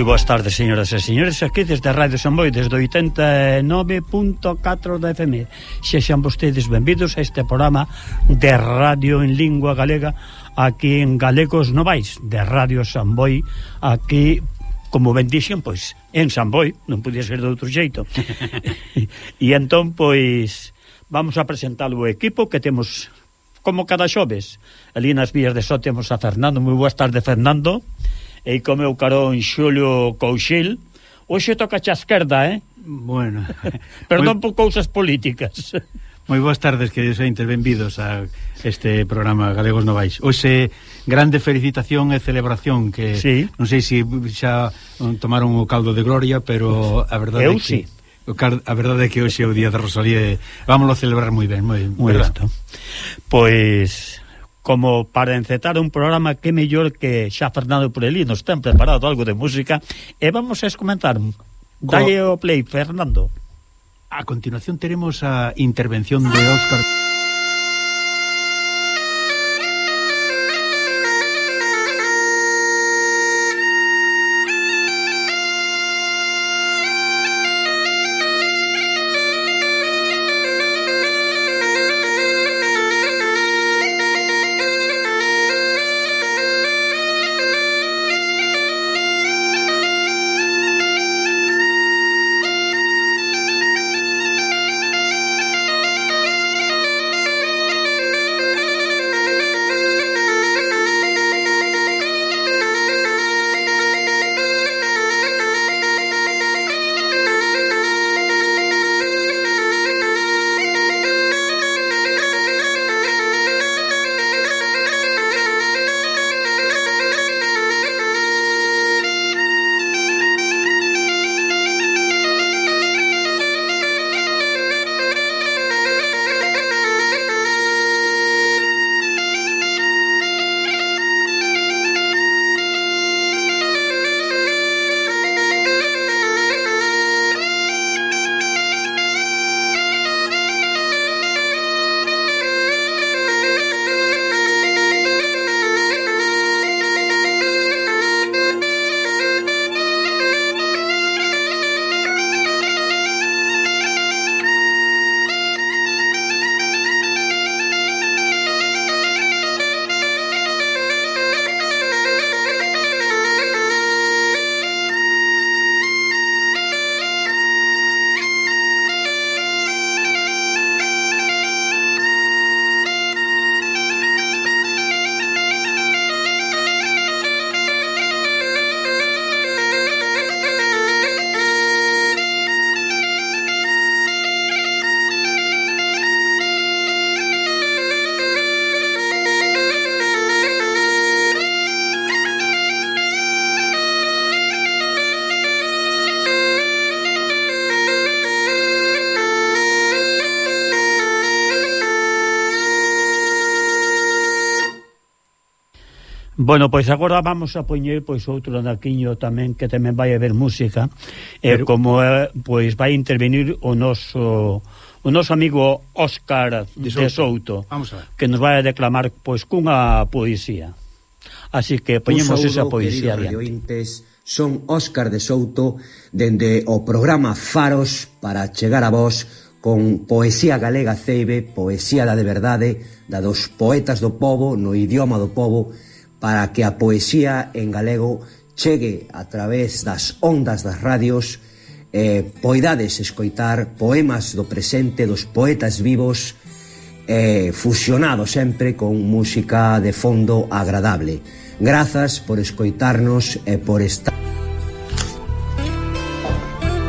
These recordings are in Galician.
Moi boas tardes, señoras e señores, aquí desde Radio Samboy, desde 89.4 da FM. Sexan vostedes benvidos a este programa de Radio en Lingua Galega, aquí en Galegos Novais, de Radio Samboy, aquí, como ben dixen, pois, en Samboy, non podía ser de outro xeito. e entón, pois, vamos a presentar o equipo que temos como cada xoves. Ali nas vías de só temos a Fernando. Moi boas tardes, Fernando. Fernando e comeu carón Xulio Couchil, hoxe toca a esquerda, eh? Bueno. Perdón moi... por cousas políticas. Moi boas tardes, queridos e interbenvidos a este programa Galegos Novais. Hoxe, grande felicitación e celebración que sí. non sei se xa tomaron o caldo de gloria, pero a verdade Eu é que... Sí. A verdade é que hoxe é o día da Rosalía e vámonos a celebrar moi ben, moi, moi ben. Pois como para encetar un programa que mellor que xa Fernando Purelí nos ten preparado algo de música. E vamos a escomentar. Dalle o play, Fernando. A continuación teremos a intervención de Óscar. Bueno, pois agora vamos a poñer pois outro anaquiño tamén que tamén vai haber música, e Pero... como eh, pois vai intervenir o noso o noso amigo Óscar de Souto, de Souto vamos a ver. que nos vai a declamar pois cunha poesía. Así que poñemos esa poesía adiante. Son Óscar de Souto dende o programa Faros para chegar a vós con Poesía Galega Ceibe, Poesía da de Verdade, da dos poetas do povo, no idioma do povo, para que a poesía en galego chegue a través das ondas das radios eh, poidades escoitar poemas do presente dos poetas vivos eh, fusionado sempre con música de fondo agradable. Grazas por escoitarnos e por estar...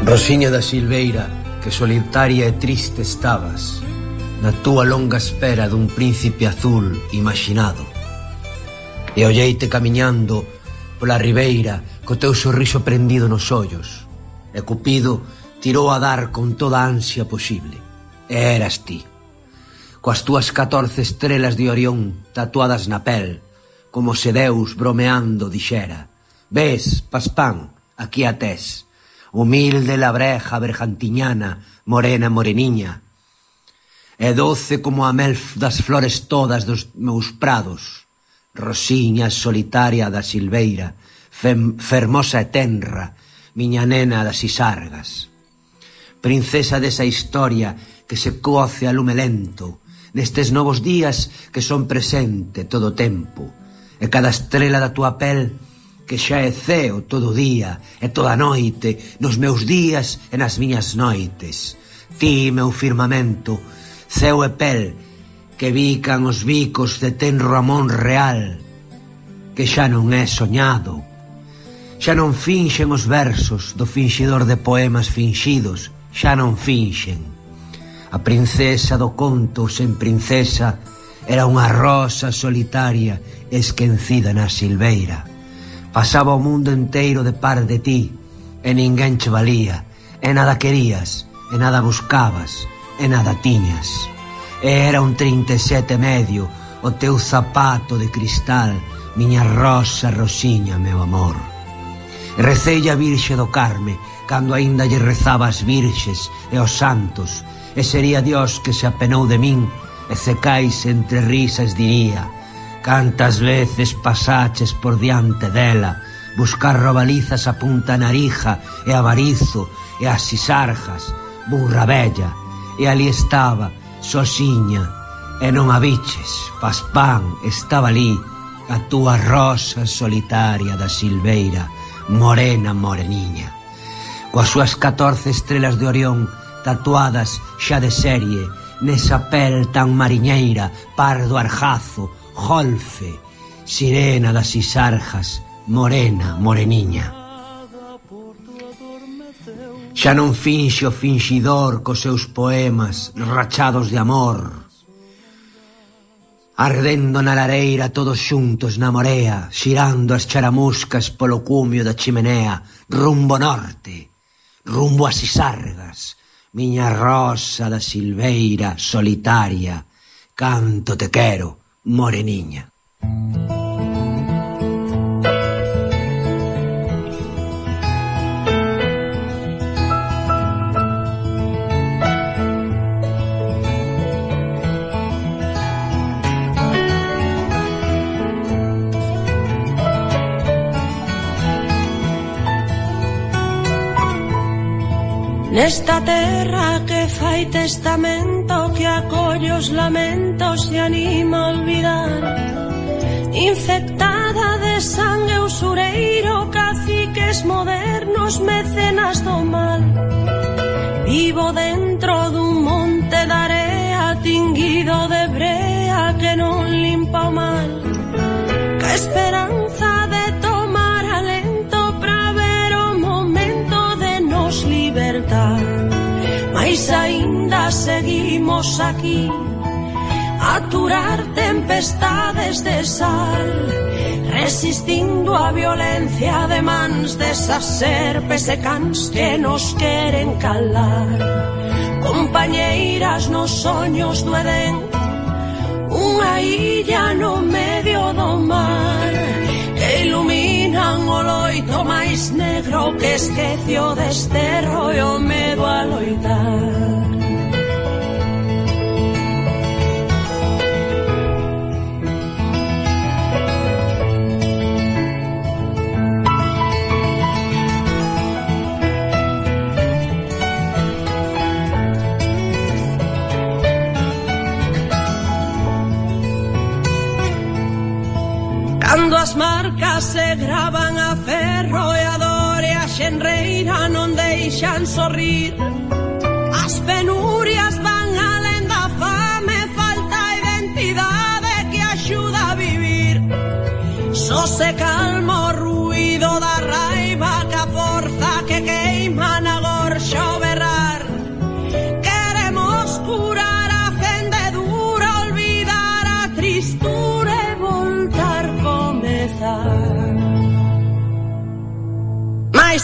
Rosiña da Silveira, que solitaria e triste estabas, na túa longa espera dun príncipe azul imaginado. E olleite camiñando pola ribeira co teu sorriso prendido nos ollos. E Cupido tirou a dar con toda a ansia posible. E eras ti. Coas túas catorce estrelas de Orión tatuadas na pel, como se Deus bromeando dixera. Ves, Paspán, aquí a tes. Humilde labreja berjantiñana, morena moreniña. E doce como a mel das flores todas dos meus prados Rosiña solitaria da silveira, fermosa e tenra, miña nena das sisargas. Princesa desa historia que se coce a lume lento, nestes novos días que son presente todo o tempo, e cada estrela da tua pel que xa é ceo todo o día e toda a noite, nos meus días e nas miñas noites. Ti, meu firmamento, ceo e pel, que bican os bicos de tenro amón real, que xa non é soñado. Xa non finxen os versos do finxidor de poemas finxidos, xa non finxen. A princesa do conto sen princesa era unha rosa solitaria esquecida na silveira. Pasaba o mundo enteiro de par de ti, e ninguén che valía, e nada querías, e nada buscabas, e nada tiñas. Era un 37 medio, o teu zapato de cristal, miña rosa rosiña, meu amor. Recei a Virxe do Carme, cando aínda lle rezaba as virxes e os santos, e sería Dios que se apenou de min, e cecais entre risas diría, cantas veces pasaches por diante dela, buscar robalizas a punta narija e avarizo e as sisarjas, burra bella, e ali estaba, Sosiña, e non a biches, Paspán estaba ali, a túa rosa solitaria da Silveira, morena moreniña. Coas súas 14 estrelas de Orión tatuadas xa de serie, nesa pel tan mariñeira, pardo arjazo, jolfe, sirena das isarjas, morena moreniña. Xa non finxe o finxidor cos seus poemas rachados de amor. Ardendo na lareira todos xuntos na morea, xirando as charamuscas polo cumio da chimenea, rumbo norte, rumbo as isargas, miña rosa da silveira solitaria, canto te quero, moreniña. Música Nesta terra que fai testamento Que acolle os lamentos e anima a olvidar. Infectada de sangue usureiro Caciques modernos, mecenas do mal. Vivo dentro aínda seguimos aquí. Aturar tempestades de sal Resistindo a violencia de mans desas serpes e cans que nos queren calar. Compañeiras nos soños do Edén Unha illa no medio do mar Que iluminan o loito máis negro que esquecio deste rollo sonreír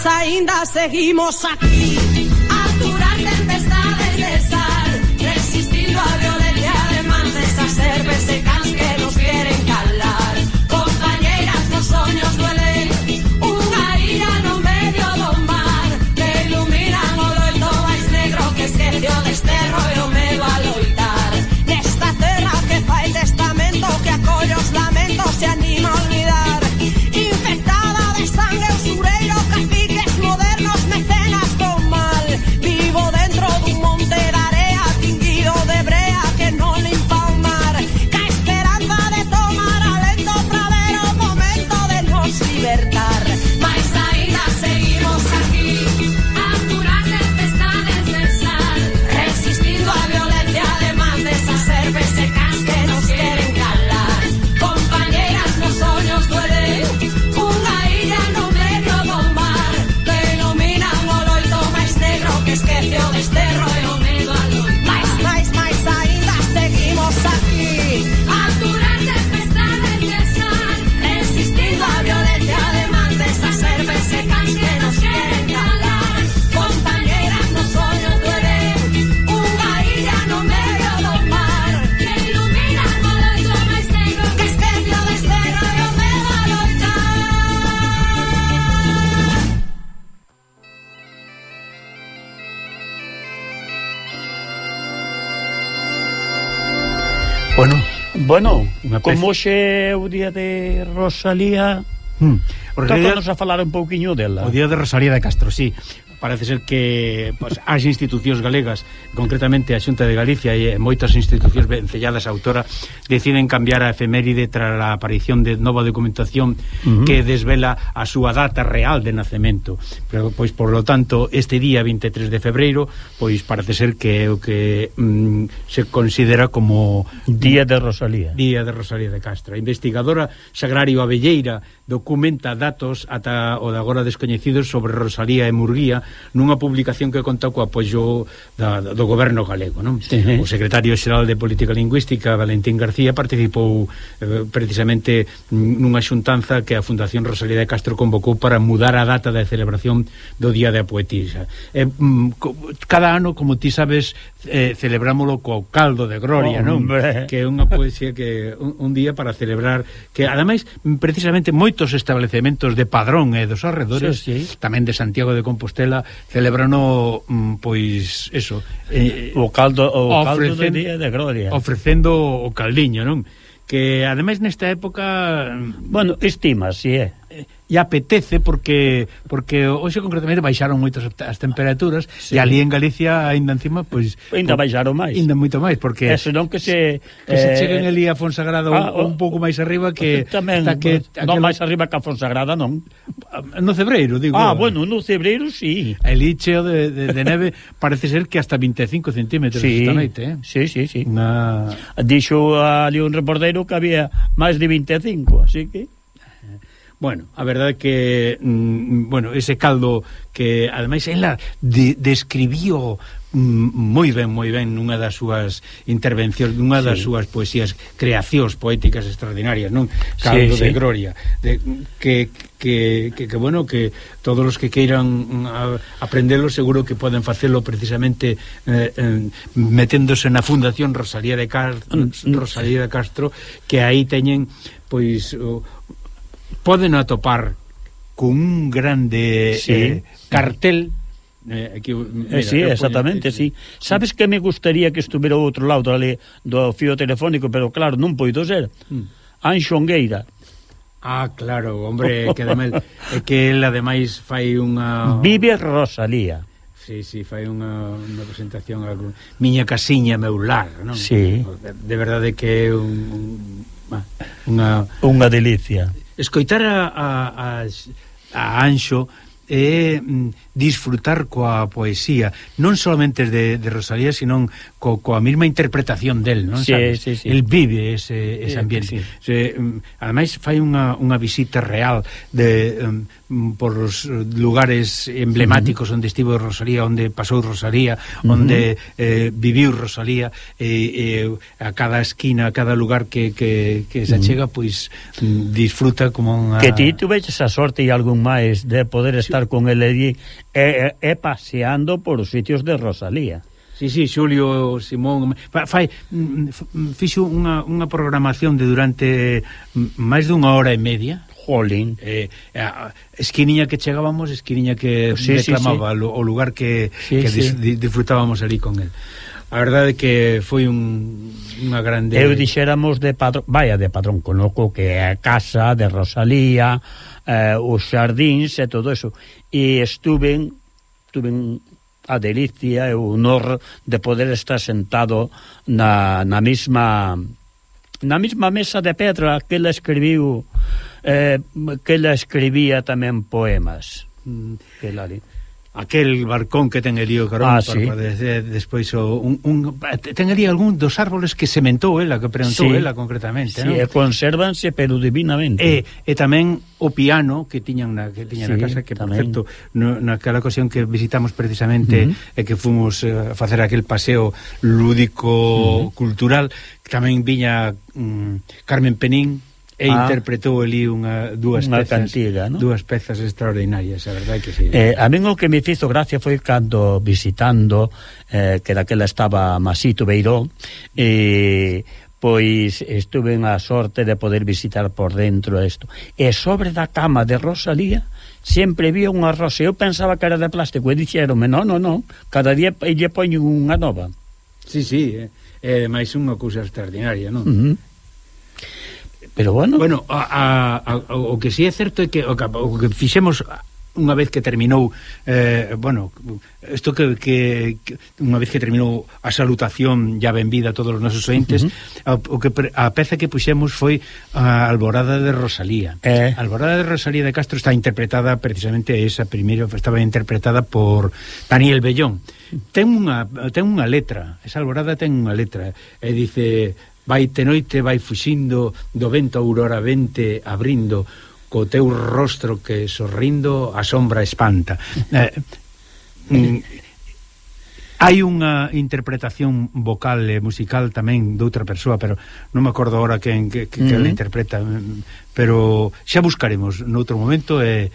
ainda seguimos aquí Bueno, como xe o día de Rosalía... Hmm. Tócanos a falar un pouquiño dela. O día de Rosalía de Castro, sí parece ser que pues, as institucións galegas, concretamente a Xunta de Galicia e moitas institucións vencelladas a autora, deciden cambiar a efeméride tras a aparición de nova documentación uh -huh. que desvela a súa data real de nacemento. Pero, pois, por lo tanto, este día 23 de febreiro, pois parece ser que é o que mm, se considera como... Día de Rosalía. Día de Rosalía de Castro. A investigadora Sagrario Avelleira documenta datos ata o de agora descoñecidos sobre Rosalía e Murguía nunha publicación que conta co apoio da, do goberno galego non? Sí. o secretario xeral de Política Lingüística Valentín García participou eh, precisamente nunha xuntanza que a Fundación Rosalía de Castro convocou para mudar a data da celebración do Día da Poetisa eh, mm, cada ano, como ti sabes eh, celebrámolo co caldo de gloria, Hombre. non? Que é unha poesía que un, un día para celebrar que ademais precisamente moitos establecementos de Padrón e eh, dos arredores, sí, sí. tamén de Santiago de Compostela, celebrano mm, pois eso, eh, o caldo o caldo de día de gloria. Ofrecendo o caldiño, non? Que ademais nesta época mm, Bueno, estima, si é. Eh, e apetece porque porque hoxe concretamente baixaron moitas as temperaturas sí. e ali en Galicia aínda encima pois ainda baixaron máis. Ainda moito máis porque Eso non que se que eh, se cheguen ali a Fonsagrada ah, un, un pouco máis arriba que tamén, hasta que aquel... non máis arriba que a Fonsagrada non. No Cebreiro, digo. Ah, bueno, no Cebreiro sí. Ali cheo de, de, de neve parece ser que hasta 25 centímetros sí, esta noite, eh. Sí, sí, sí. Na... Dixo ali un reportero que había máis de 25, así que Bueno, a verdade que mm, bueno, ese caldo que ademais ela de, describío mm, moi ben, moi ben nunha das súas intervencións, nunha das sí. súas poesías, creacións poéticas extraordinarias, non? Caldo sí, sí. de gloria, de, que, que, que, que bueno, que todos os que queiran mm, a, aprendelo seguro que poden facelo precisamente eh, eh, meténdose na Fundación Rosalía de Castro, Rosalía de Castro que aí teñen pois o, poden atopar con un grande sí, eh, cartel Eh, aquí, mira, eh, sí, exactamente, poño, sí. Sabes que me gustaría que estuvera ao outro lado ali, do fío telefónico, pero claro, non poido ser. Hmm. Anxongueira. Ah, claro, hombre, que ademais, é que el ademais fai unha... Vive Rosalía. Sí, sí, fai unha, unha presentación algún... Miña casiña, meu lar, non? Sí. De verdade que é un, un, unha... Unha delicia escoitar a, a, a, a Anxo é eh, disfrutar coa poesía, non solamente de, de Rosalía, sino co, coa mesma interpretación del, non sí, sabes? Sí, sí. El vive ese, ese ambiente. Sí, sí. Se, mm, ademais, fai unha, unha visita real de, um, por os lugares emblemáticos uh -huh. onde estivo Rosalía, onde pasou Rosalía, onde uh -huh. eh, viviu Rosalía, eh, eh, a cada esquina, a cada lugar que, que, que se achega, pois mm, disfruta como unha... Que ti tuveches a sorte e algún máis de poder estar sí. con ele allí é, é paseando por os sitios de Rosalía. Sí, sí, Xulio Simón fai mm, mm, fixo unha, unha programación de durante mm, máis dunha hora e media. Jolín. Eh, esquiniña que chegábamos, esquiniña que sí, reclamaba sí, sí. O, o lugar que, sí, que sí. disfrutábamos ali con el a verdade que foi un, unha grande... Eu dixéramos de patrón, vaya de patrón, conoco que é a casa de Rosalía, eh, os xardíns e todo eso. E estuven, tuven a delicia e o honor de poder estar sentado na, na mesma na mesma mesa de pedra que ela escribiu eh, que ela escribía tamén poemas mm. que ela aquel barcón que ten Elío Carón ah, sí. de, de, despois o, un, un, ten Elío algún dos árboles que sementou ela, que preguntou sí. ela concretamente sí, non? conservanse pero divinamente e, e tamén o piano que tiñan na, que tiñan sí, na casa que tamén. por certo, no, naquela ocasión que visitamos precisamente uh -huh. e que fomos eh, facer aquel paseo lúdico uh -huh. cultural tamén viña mm, Carmen Penín e ah. interpretou ali unha dúas unha pezas, cantiga, ¿no? dúas pezas extraordinarias, a verdade que si. Sí. Eh, a min o que me fixo gracia foi cando visitando eh, que daquela estaba Masito Beiró e eh, pois estuve na sorte de poder visitar por dentro isto. E sobre da cama de Rosalía sempre vía unha rosa. Eu pensaba que era de plástico e dixeronme, non, non, non, cada día lle poño unha nova. Sí, sí, eh. é eh, máis unha cousa extraordinaria, non? Uh -huh. Pero bueno... Bueno, a, a, a, o que si sí é certo é que o, que o que fixemos unha vez que terminou eh, bueno, isto que, que, que unha vez que terminou a salutación ya benvida a todos os nosos ointes uh -huh. o, o que a peza que puxemos foi a Alborada de Rosalía eh. Alborada de Rosalía de Castro está interpretada precisamente esa primeiro estaba interpretada por Daniel Bellón ten unha, ten unha letra esa Alborada ten unha letra e dice vai te noite, vai fuxindo do vento aurora vente abrindo co teu rostro que sorrindo a sombra espanta. Eh, mm, hai unha interpretación vocal e musical tamén de outra persoa pero non me acordo agora quen que, que, que uh interpreta pero xa buscaremos noutro momento e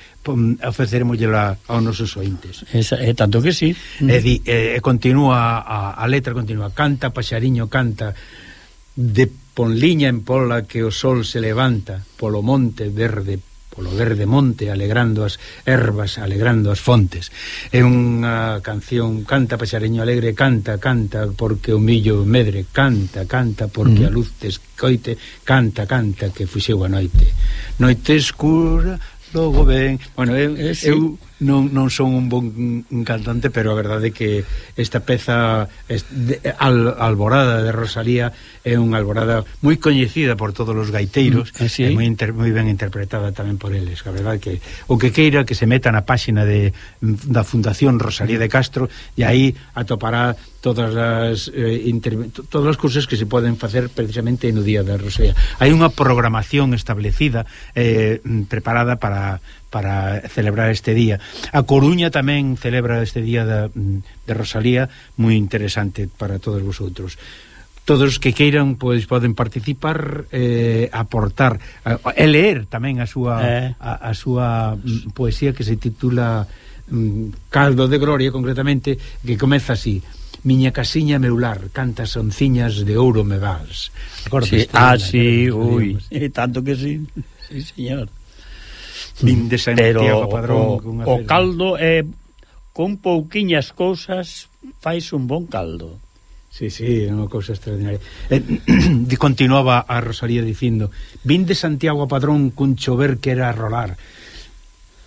ofreceremosllela aos nosos ointes. Esa, é tanto que sí. E, di, e, e continúa a, a letra continúa canta, paxariño, canta de Ponliña en Pola que o sol se levanta polo monte verde polo verde monte alegrando as ervas, alegrando as fontes. É unha canción canta paxareño alegre, canta, canta porque o millo medre, canta, canta porque mm. a luz te escoite, canta, canta que fuxeu a noite. Noite escura, logo ven Bueno, eu, eh, sí. eu non, non son un bon cantante, pero a verdade é que esta peza este, al, Alborada de Rosalía é unha alborada moi coñecida por todos os gaiteiros, mm, eh, sí. moi, inter, moi ben interpretada tamén por eles, a verdade que o que queira que se meta na páxina de, da Fundación Rosalía de Castro e aí atopará todas as eh, inter... todas as cousas que se poden facer precisamente no día da Rosalía. Hai unha programación establecida eh, preparada para para celebrar este día. A Coruña tamén celebra este día da, de Rosalía, moi interesante para todos vosotros. Todos os que queiran pois poden participar, eh, aportar, eh, e ler tamén a súa eh. a, a súa mm, poesía que se titula mm, Caldo de Gloria concretamente, que comeza así: Miña casiña meular, cantas onciñas de ouro me vals. Acordes? Sí, ah, sí, ui, e tanto que sí. Sí, señor. Vin de Santiago Pero Padrón. O, o caldo é... Con pouquiñas cousas fais un bon caldo. Sí, sí, é unha cousa extraordinaria. Eh, continuaba a Rosalía dicindo Vin de Santiago a Padrón cun chover que era a rolar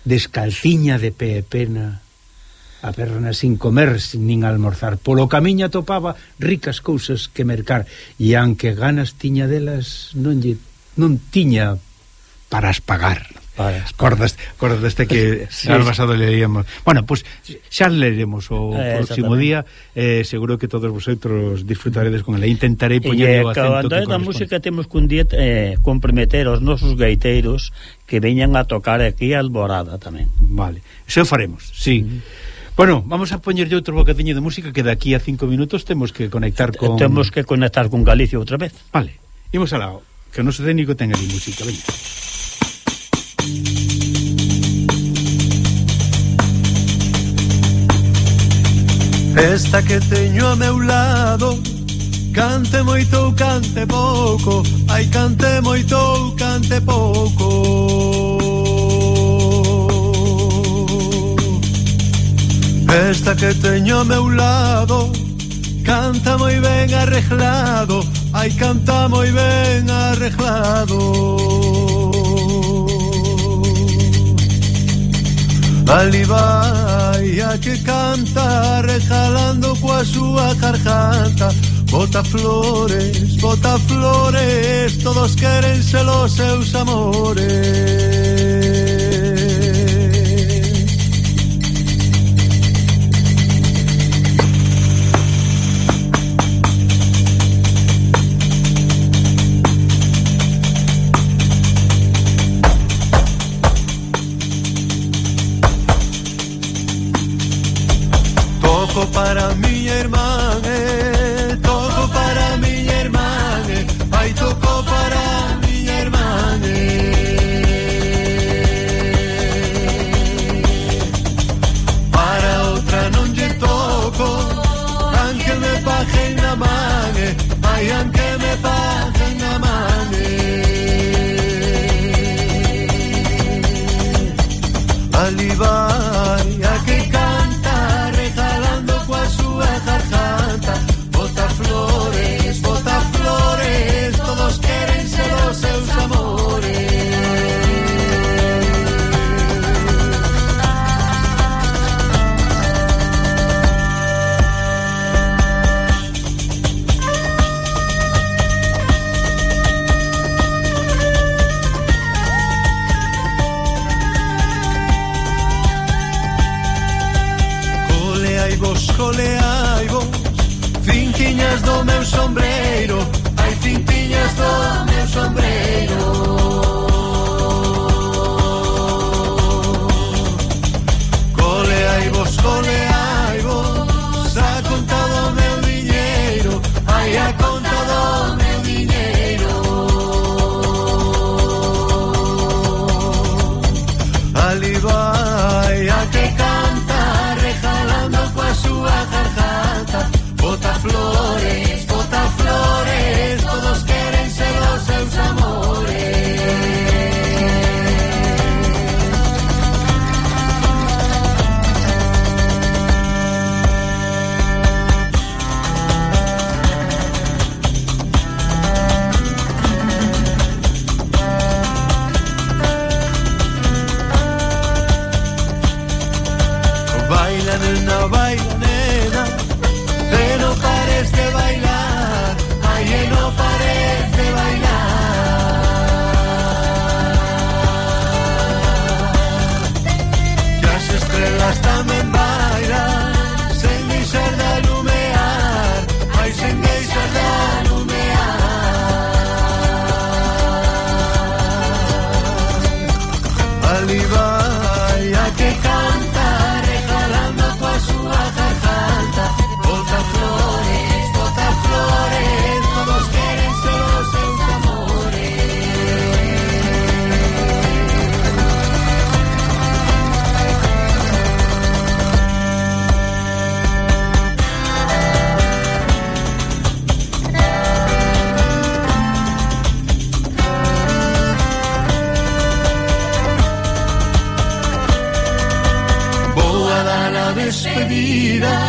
Descalciña de pé e pena A perna sin comer, sin nin almorzar Polo camiña topaba ricas cousas que mercar E anque ganas tiña delas non, lle, non tiña para as pagar Vale. Cordas, cordas deste que sí, ano pasado leíamos. Bueno, pues, xa leremos o eh, próximo día, eh, seguro que todos vosotros disfrutaredes con ele. Intentarei poñer o acento que eh, da música temos cun día eh, comprometer os nosos gaiteiros que veñan a tocar aquí a Alborada tamén. Vale, xa faremos, sí. Mm -hmm. Bueno, vamos a poñerlle outro bocadiño de música que daqui a cinco minutos temos que conectar con... Temos que conectar con Galicia outra vez. Vale, imos alao, que o noso técnico ten ali música, veña. Esta que teño a meu lado Cante moito ou cante pouco. Ai cante moito ou cante pouco. Esta que teño a meu lado Canta moi ben arreglado. Ai canta moi ben arreglado. Ali vai a que canta Rejalando coa súa carjanta Bota flores, bota flores Todos queren ser os seus amores. mi hermano. vai, a que canta. vida.